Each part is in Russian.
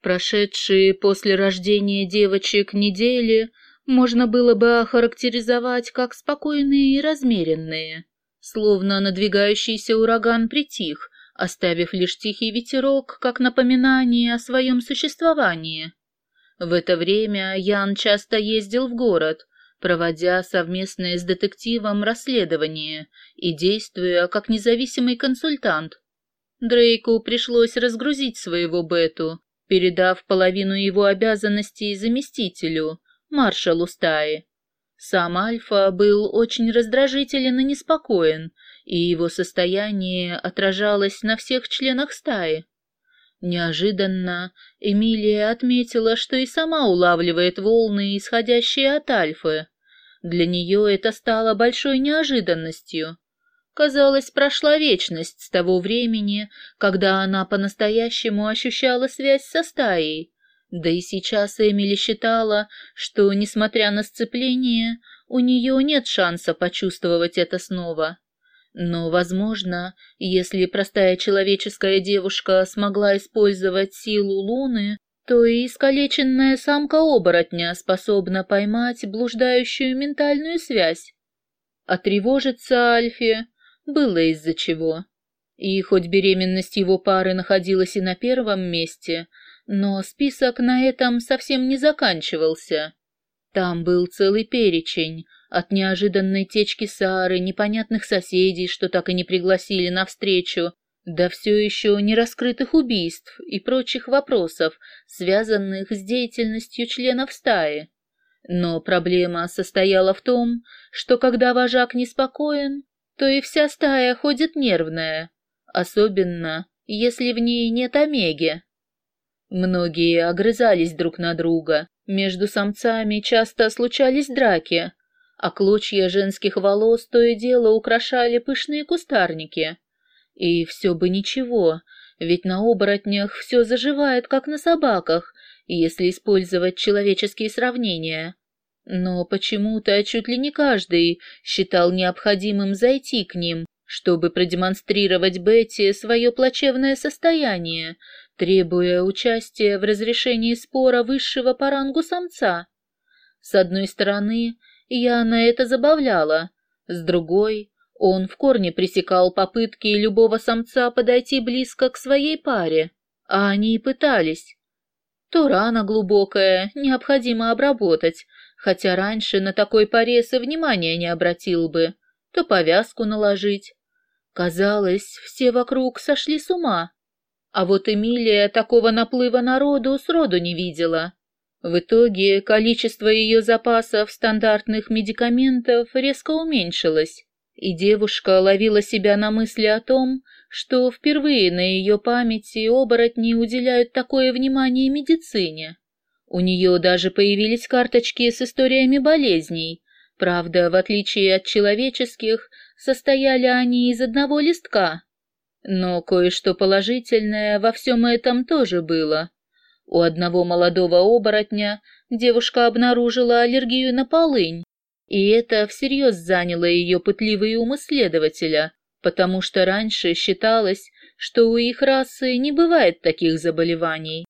Прошедшие после рождения девочек недели можно было бы охарактеризовать как спокойные и размеренные, словно надвигающийся ураган притих, оставив лишь тихий ветерок, как напоминание о своем существовании. В это время Ян часто ездил в город, проводя совместное с детективом расследование и действуя как независимый консультант. Дрейку пришлось разгрузить своего Бету, передав половину его обязанностей заместителю, маршалу стаи. Сам Альфа был очень раздражителен и неспокоен, и его состояние отражалось на всех членах стаи. Неожиданно Эмилия отметила, что и сама улавливает волны, исходящие от Альфы. Для нее это стало большой неожиданностью. Казалось, прошла вечность с того времени, когда она по-настоящему ощущала связь со стаей. Да и сейчас Эмили считала, что, несмотря на сцепление, у нее нет шанса почувствовать это снова. Но, возможно, если простая человеческая девушка смогла использовать силу Луны, то и искалеченная самка оборотня способна поймать блуждающую ментальную связь. А тревожиться Альфе было из-за чего. И хоть беременность его пары находилась и на первом месте, но список на этом совсем не заканчивался. Там был целый перечень, от неожиданной течки Сары, непонятных соседей, что так и не пригласили на встречу, до все еще нераскрытых убийств и прочих вопросов, связанных с деятельностью членов стаи. Но проблема состояла в том, что когда вожак неспокоен, то и вся стая ходит нервная, особенно если в ней нет омеги. Многие огрызались друг на друга, между самцами часто случались драки, а клочья женских волос то и дело украшали пышные кустарники. И все бы ничего, ведь на оборотнях все заживает, как на собаках, если использовать человеческие сравнения. Но почему-то чуть ли не каждый считал необходимым зайти к ним, чтобы продемонстрировать Бетти свое плачевное состояние, требуя участия в разрешении спора высшего по рангу самца. С одной стороны, Яна это забавляла. С другой, он в корне пресекал попытки любого самца подойти близко к своей паре, а они и пытались. То рана глубокая, необходимо обработать, хотя раньше на такой порез и внимания не обратил бы, то повязку наложить. Казалось, все вокруг сошли с ума. А вот Эмилия такого наплыва народу сроду не видела. В итоге количество ее запасов стандартных медикаментов резко уменьшилось, и девушка ловила себя на мысли о том, что впервые на ее памяти оборотни уделяют такое внимание медицине. У нее даже появились карточки с историями болезней, правда, в отличие от человеческих, состояли они из одного листка. Но кое-что положительное во всем этом тоже было. У одного молодого оборотня девушка обнаружила аллергию на полынь, и это всерьез заняло ее пытливый ум исследователя, потому что раньше считалось, что у их расы не бывает таких заболеваний.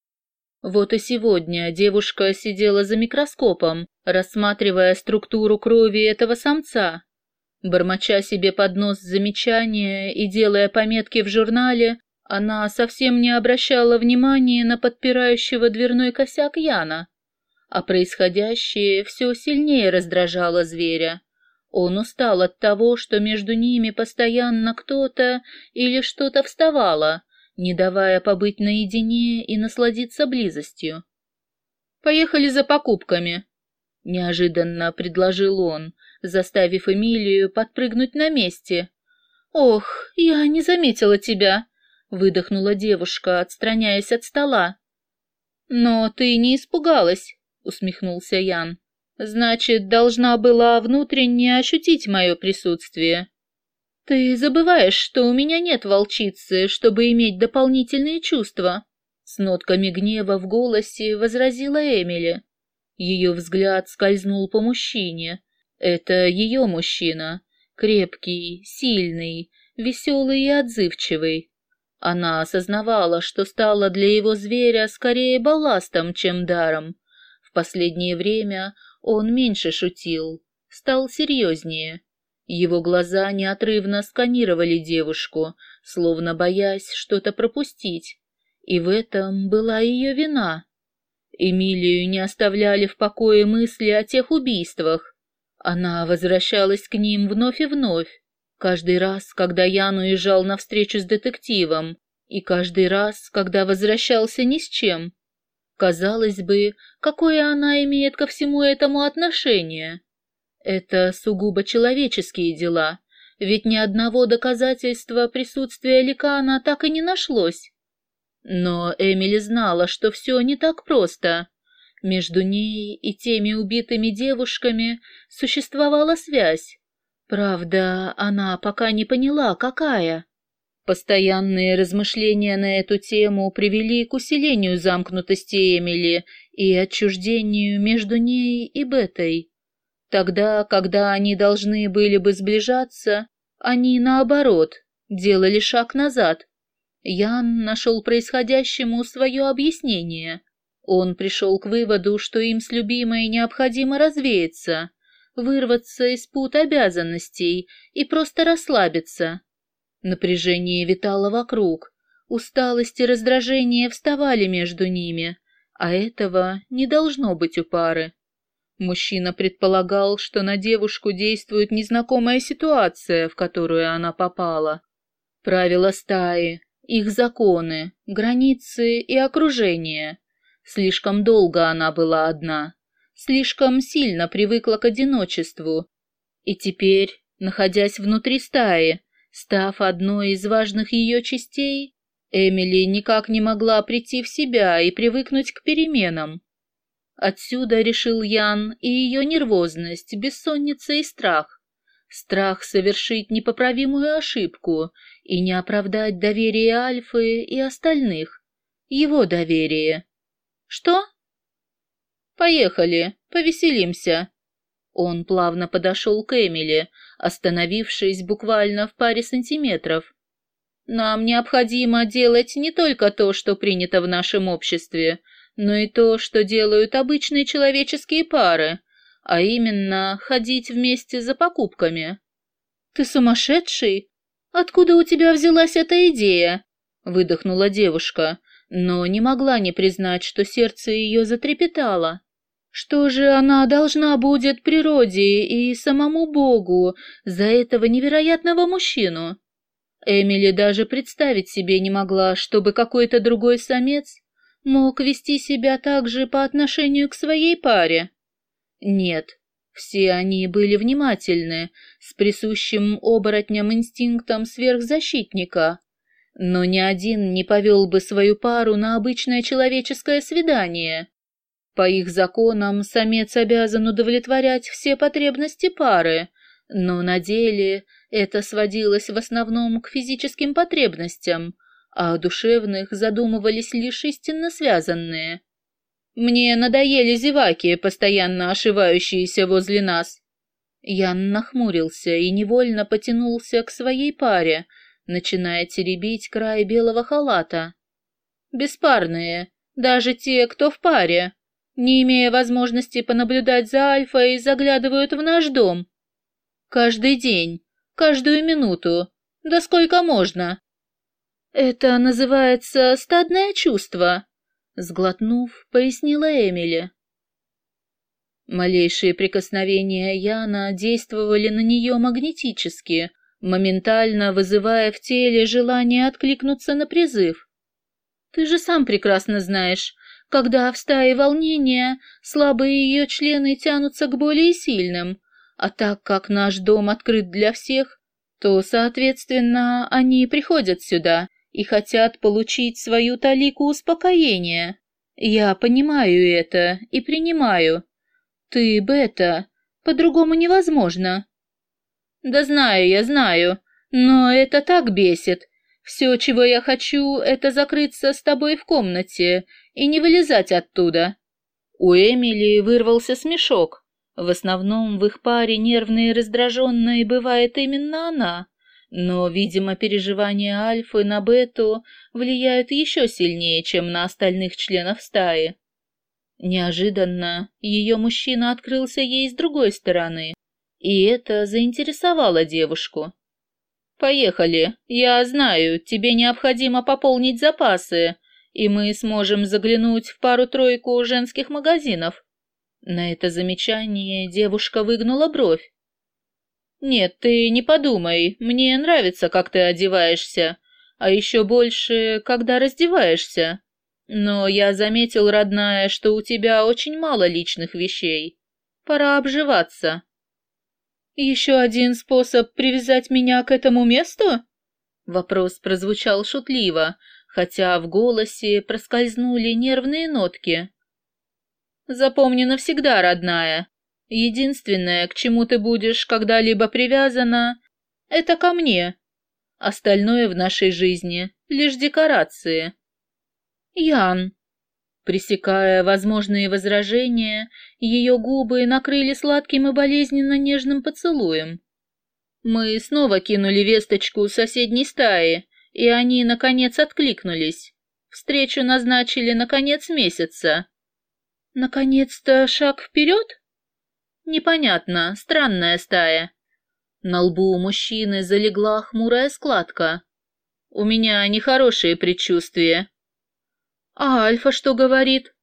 Вот и сегодня девушка сидела за микроскопом, рассматривая структуру крови этого самца. Бормоча себе под нос замечания и делая пометки в журнале, она совсем не обращала внимания на подпирающего дверной косяк Яна, а происходящее все сильнее раздражало зверя. Он устал от того, что между ними постоянно кто-то или что-то вставало, не давая побыть наедине и насладиться близостью. «Поехали за покупками», — неожиданно предложил он, заставив Эмилию подпрыгнуть на месте. «Ох, я не заметила тебя», выдохнула девушка, отстраняясь от стола. Но ты не испугалась, усмехнулся Ян. Значит, должна была внутренне ощутить мое присутствие. Ты забываешь, что у меня нет волчицы, чтобы иметь дополнительные чувства. С нотками гнева в голосе возразила Эмили. Ее взгляд скользнул по мужчине. Это ее мужчина. Крепкий, сильный, веселый и отзывчивый. Она осознавала, что стала для его зверя скорее балластом, чем даром. В последнее время он меньше шутил, стал серьезнее. Его глаза неотрывно сканировали девушку, словно боясь что-то пропустить. И в этом была ее вина. Эмилию не оставляли в покое мысли о тех убийствах. Она возвращалась к ним вновь и вновь, каждый раз, когда Ян уезжал на встречу с детективом, и каждый раз, когда возвращался ни с чем. Казалось бы, какое она имеет ко всему этому отношение? Это сугубо человеческие дела, ведь ни одного доказательства присутствия Ликана так и не нашлось. Но Эмили знала, что все не так просто. Между ней и теми убитыми девушками существовала связь. Правда, она пока не поняла, какая. Постоянные размышления на эту тему привели к усилению замкнутости Эмили и отчуждению между ней и Бетой. Тогда, когда они должны были бы сближаться, они, наоборот, делали шаг назад. Ян нашел происходящему свое объяснение. Он пришел к выводу, что им с любимой необходимо развеяться, вырваться из пут обязанностей и просто расслабиться. Напряжение витало вокруг, усталость и раздражение вставали между ними, а этого не должно быть у пары. Мужчина предполагал, что на девушку действует незнакомая ситуация, в которую она попала. Правила стаи, их законы, границы и окружение. Слишком долго она была одна, слишком сильно привыкла к одиночеству. И теперь, находясь внутри стаи, став одной из важных ее частей, Эмили никак не могла прийти в себя и привыкнуть к переменам. Отсюда решил Ян и ее нервозность, бессонница и страх. Страх совершить непоправимую ошибку и не оправдать доверие Альфы и остальных. Его доверие. Что? Поехали, повеселимся. Он плавно подошел к Эмили, остановившись буквально в паре сантиметров. Нам необходимо делать не только то, что принято в нашем обществе, но и то, что делают обычные человеческие пары, а именно ходить вместе за покупками. Ты сумасшедший? Откуда у тебя взялась эта идея? выдохнула девушка, но не могла не признать, что сердце ее затрепетало. Что же она должна будет природе и самому Богу за этого невероятного мужчину? Эмили даже представить себе не могла, чтобы какой-то другой самец мог вести себя так же по отношению к своей паре. Нет, все они были внимательны, с присущим оборотням инстинктом сверхзащитника, но ни один не повел бы свою пару на обычное человеческое свидание. По их законам самец обязан удовлетворять все потребности пары, но на деле это сводилось в основном к физическим потребностям, а о душевных задумывались лишь истинно связанные. Мне надоели зеваки, постоянно ошивающиеся возле нас. Ян нахмурился и невольно потянулся к своей паре, начиная теребить край белого халата. Беспарные, даже те, кто в паре, не имея возможности понаблюдать за Альфой, заглядывают в наш дом. Каждый день, каждую минуту, да сколько можно. Это называется стадное чувство, сглотнув, пояснила Эмили. Малейшие прикосновения Яна действовали на нее магнетически, моментально вызывая в теле желание откликнуться на призыв. Ты же сам прекрасно знаешь, когда в стае волнения слабые ее члены тянутся к более сильным, а так как наш дом открыт для всех, то, соответственно, они приходят сюда и хотят получить свою талику успокоения. Я понимаю это и принимаю. Ты, Бета, по-другому невозможно. Да знаю я, знаю, но это так бесит. Все, чего я хочу, это закрыться с тобой в комнате и не вылезать оттуда. У Эмили вырвался смешок. В основном в их паре нервной и раздраженной бывает именно она, но, видимо, переживания Альфы на Бету влияют еще сильнее, чем на остальных членов стаи. Неожиданно ее мужчина открылся ей с другой стороны, и это заинтересовало девушку. «Поехали. Я знаю, тебе необходимо пополнить запасы, и мы сможем заглянуть в пару-тройку женских магазинов». На это замечание девушка выгнула бровь. «Нет, ты не подумай, мне нравится, как ты одеваешься, а еще больше, когда раздеваешься. Но я заметил, родная, что у тебя очень мало личных вещей. Пора обживаться». «Еще один способ привязать меня к этому месту?» Вопрос прозвучал шутливо, хотя в голосе проскользнули нервные нотки. «Запомни навсегда, родная, Единственное, к чему ты будешь когда-либо привязана, это ко мне. Остальное в нашей жизни — лишь декорации. Ян. Пресекая возможные возражения, ее губы накрыли сладким и болезненно нежным поцелуем. Мы снова кинули весточку соседней стаи, и они, наконец, откликнулись. Встречу назначили на конец месяца. Наконец-то шаг вперед? Непонятно, странная стая. На лбу у мужчины залегла хмурая складка. У меня нехорошие предчувствия. А Альфа что говорит?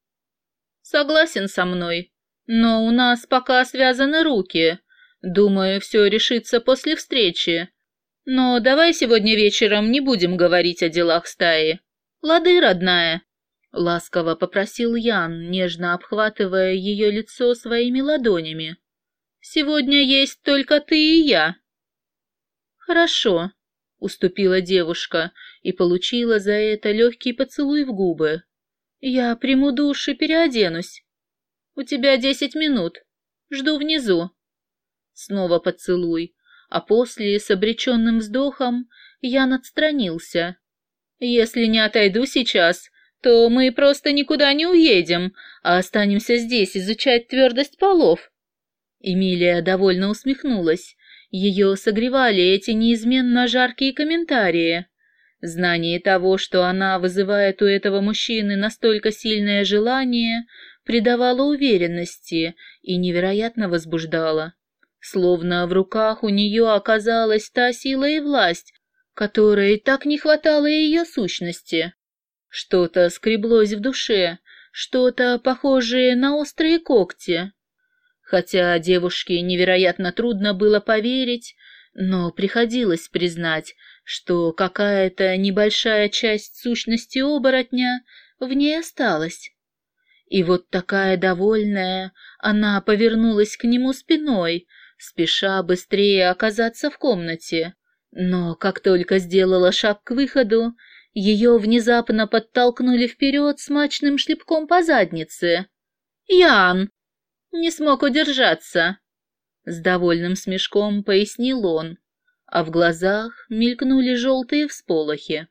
Согласен со мной, но у нас пока связаны руки. Думаю, все решится после встречи. Но давай сегодня вечером не будем говорить о делах стаи. Лады, родная. Ласково попросил Ян, нежно обхватывая ее лицо своими ладонями. «Сегодня есть только ты и я». «Хорошо», — уступила девушка и получила за это легкий поцелуй в губы. «Я приму душ и переоденусь. У тебя десять минут. Жду внизу». Снова поцелуй, а после, с обреченным вздохом, Ян отстранился. «Если не отойду сейчас, то мы просто никуда не уедем, а останемся здесь изучать твердость полов». Эмилия довольно усмехнулась. Ее согревали эти неизменно жаркие комментарии. Знание того, что она вызывает у этого мужчины настолько сильное желание, придавало уверенности и невероятно возбуждало. Словно в руках у нее оказалась та сила и власть, которой так не хватало ее сущности. Что-то скреблось в душе, что-то похожее на острые когти. Хотя девушке невероятно трудно было поверить, но приходилось признать, что какая-то небольшая часть сущности оборотня в ней осталась. И вот такая довольная, она повернулась к нему спиной, спеша быстрее оказаться в комнате. Но как только сделала шаг к выходу, ее внезапно подтолкнули вперед смачным шлепком по заднице. «Ян!» «Не смог удержаться!» С довольным смешком пояснил он, а в глазах мелькнули желтые всполохи.